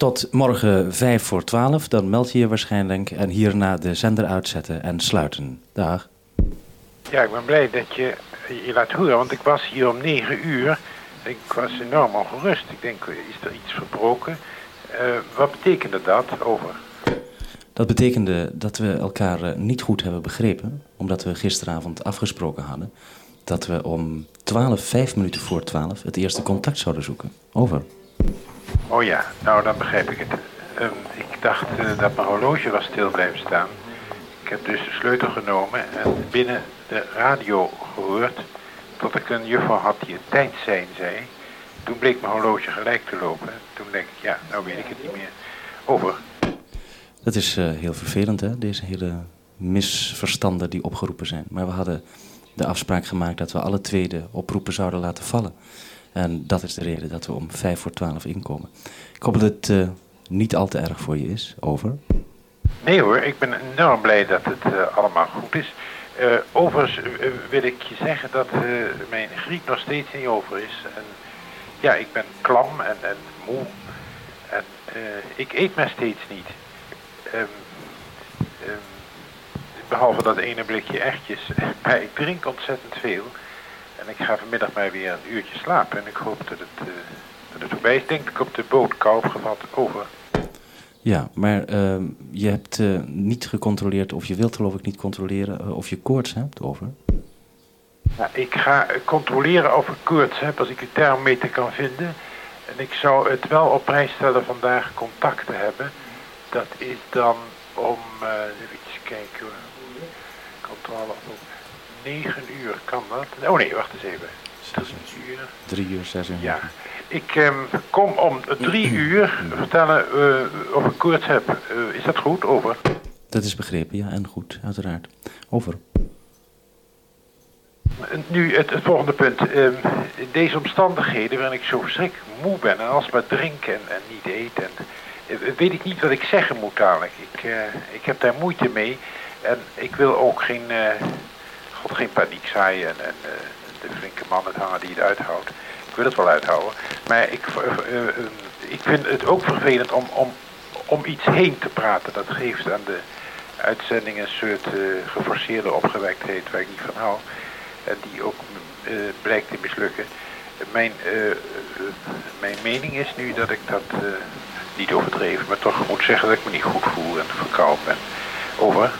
Tot morgen 5 voor 12, dan meld je je waarschijnlijk. En hierna de zender uitzetten en sluiten. Dag. Ja, ik ben blij dat je je laat horen, want ik was hier om 9 uur. Ik was enorm ongerust. Ik denk, is er iets verbroken? Uh, wat betekende dat over? Dat betekende dat we elkaar eh, niet goed hebben begrepen, omdat we gisteravond afgesproken hadden dat we om 12, 5 minuten voor 12 het eerste contact zouden zoeken. Over. Oh ja, nou dan begrijp ik het. Um, ik dacht uh, dat mijn horloge was stil blijven staan. Ik heb dus de sleutel genomen en binnen de radio gehoord dat ik een juffrouw had die het tijd zijn zei. Toen bleek mijn horloge gelijk te lopen. Toen denk ik, ja, nou weet ik het niet meer. Over. Dat is uh, heel vervelend, hè? Deze hele misverstanden die opgeroepen zijn. Maar we hadden de afspraak gemaakt dat we alle tweede oproepen zouden laten vallen. En dat is de reden dat we om vijf voor twaalf inkomen. Ik hoop dat het uh, niet al te erg voor je is. Over. Nee hoor, ik ben enorm blij dat het uh, allemaal goed is. Uh, overigens wil ik je zeggen dat mijn griep nog steeds niet over is. En ja, ik ben klam en, en moe. En ik eet maar steeds niet. Um, um, behalve dat ene blikje echtjes. Maar ik drink ontzettend veel. En ik ga vanmiddag maar weer een uurtje slapen. En ik hoop dat het, uh, dat het voorbij is. Denk ik op de boot kou gevat. Over. Ja, maar uh, je hebt uh, niet gecontroleerd, of je wilt geloof ik niet controleren, uh, of je koorts hebt, over? Nou, ik ga controleren of ik koorts heb, als ik een thermometer kan vinden. En ik zou het wel op prijs stellen vandaag contact te hebben. Dat is dan om, even kijken hoor, controle op 9 uur kan dat. Oh nee, wacht eens even. 3 uur. 3 uur, 6 uur. Ja. Ik um, kom om 3 uur vertellen uh, of ik koorts heb. Uh, is dat goed? Over. Dat is begrepen, ja, en goed, uiteraard. Over. Nu het, het volgende punt. Um, in deze omstandigheden waarin ik zo verschrikkelijk moe ben en alsmaar drinken en, en niet eten. En, uh, weet ik niet wat ik zeggen moet dadelijk. Ik, ik heb daar moeite mee. En ik wil ook geen God geen paniek zaaien en, en uh, de flinke man het hangen die het uithoudt. Ik wil het wel uithouden. Maar ik, uh, uh, ik vind het ook vervelend om, om, om iets heen te praten. Dat geeft aan de uitzending een soort geforceerde opgewektheid waar ik niet van hou. En die ook blijkt te mislukken. Mijn, mijn mening is nu dat ik dat niet overdreven, maar toch moet zeggen dat ik me niet goed voel en verkouden ben. Over.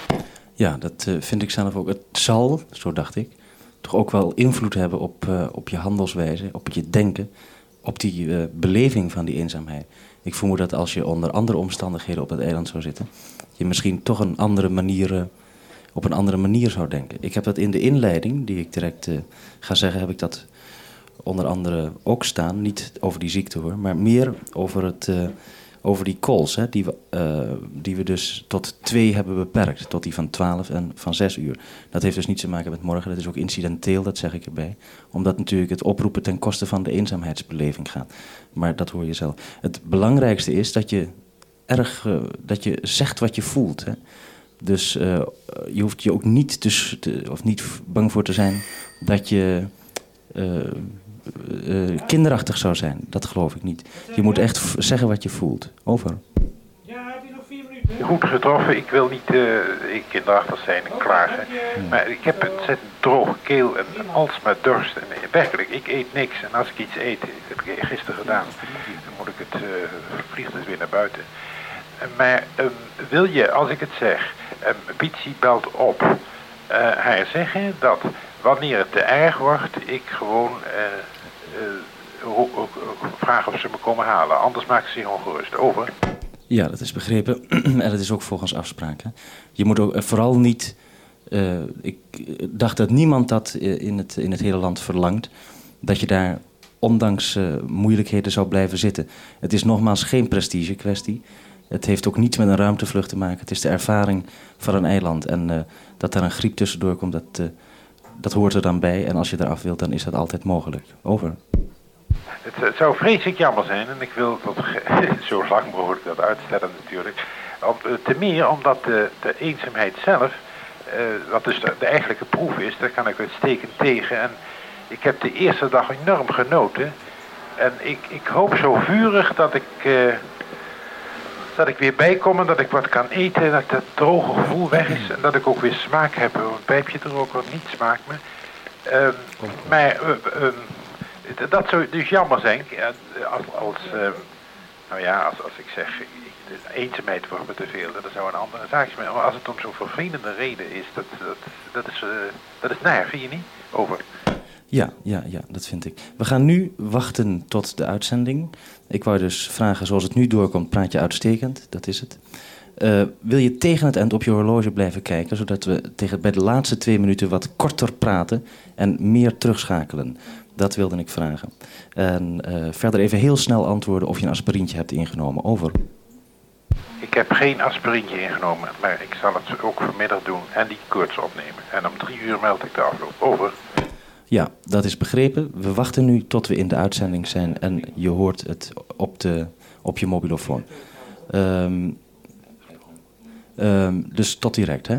Ja, dat uh, vind ik zelf ook. Het zal, zo dacht ik, toch ook wel invloed hebben op, uh, op je handelswijze, op je denken, op die uh, beleving van die eenzaamheid. Ik vermoed dat als je onder andere omstandigheden op het eiland zou zitten, je misschien toch een andere manier, op een andere manier zou denken. Ik heb dat in de inleiding, die ik direct ga zeggen, heb ik dat onder andere ook staan. Niet over die ziekte hoor, maar meer over het over die calls, hè, die, we, uh, die we dus tot twee hebben beperkt. Tot die van 12 en van 6 uur. Dat heeft dus niets te maken met morgen, dat is ook incidenteel, dat zeg ik erbij. Omdat natuurlijk het oproepen ten koste van de eenzaamheidsbeleving gaat. Maar dat hoor je zelf. Het belangrijkste is dat je erg, uh, dat je zegt wat je voelt. Hè. Dus uh, je hoeft je ook niet, te, of niet bang voor te zijn dat je uh, kinderachtig zou zijn. Dat geloof ik niet. Je moet echt zeggen wat je voelt. Over. Ja, heb je nog vier minuten? Goed getroffen. Ik wil niet uh, kinderachtig zijn en klagen. Maar ik heb een ontzettend droge keel en alsmaar dorst. En werkelijk, ik eet niks. En als ik iets eet, dat heb ik gisteren gedaan, dan moet ik het uh, vliegt dus weer naar buiten. Maar um, wil je, als ik het zeg, um, Pietsie belt op, uh, haar zeggen dat wanneer het te erg wordt, ik gewoon uh, vragen of ze me komen halen. Anders maken ze zich ongerust. Over. Ja, dat is begrepen. en dat is ook volgens afspraak. Je moet ook vooral niet... Ik dacht dat niemand dat in het, in het hele land verlangt. Dat je daar ondanks moeilijkheden zou blijven zitten. Het is nogmaals geen prestige kwestie. Het heeft ook niets met een ruimtevlucht te maken. Het is de ervaring van een eiland. En dat daar een griep tussendoor komt, dat, dat hoort er dan bij. En als je eraf wilt, dan is dat altijd mogelijk. Over. Het, zou vreselijk jammer zijn, en ik wil tot zo lang mogelijk dat uitstellen natuurlijk. Om, eh, te meer omdat de, de eenzaamheid zelf, uh, wat dus de, de, eigenlijke proef is, daar kan ik uitstekend tegen. En ik heb de eerste dag enorm genoten. En ik, ik hoop zo vurig dat ik, uh, dat ik weer bijkom en dat ik wat kan eten, dat het droge gevoel weg is en dat ik ook weer smaak heb. Een pijpje er ook wat niet smaakt me. Ehm, maar uh, dat zou dus jammer zijn als, als ehm, nou ja, als, als ik zeg, de eenzaamheid wordt me te veel, dat zou een andere zaak zijn. Maar als het om zo'n vervelende reden is, dat, dat, dat, is, dat is naar, vind je niet? Over. Ja, ja, ja, dat vind ik. We gaan nu wachten tot de uitzending. Ik wou dus vragen, zoals het nu doorkomt, praat je uitstekend, dat is het. Uh, wil je tegen het eind op je horloge blijven kijken, zodat we tegen, bij de laatste twee minuten wat korter praten en meer terugschakelen? Dat wilde ik vragen. En uh, verder even heel snel antwoorden of je een aspirintje hebt ingenomen. Over. Ik heb geen aspirintje ingenomen, maar ik zal het ook vanmiddag doen en die koorts opnemen. En om drie uur meld ik de afloop. Over. Ja, dat is begrepen. We wachten nu tot we in de uitzending zijn en je hoort het op, de, op je mobilofoon. Um, dus tot direct, hè?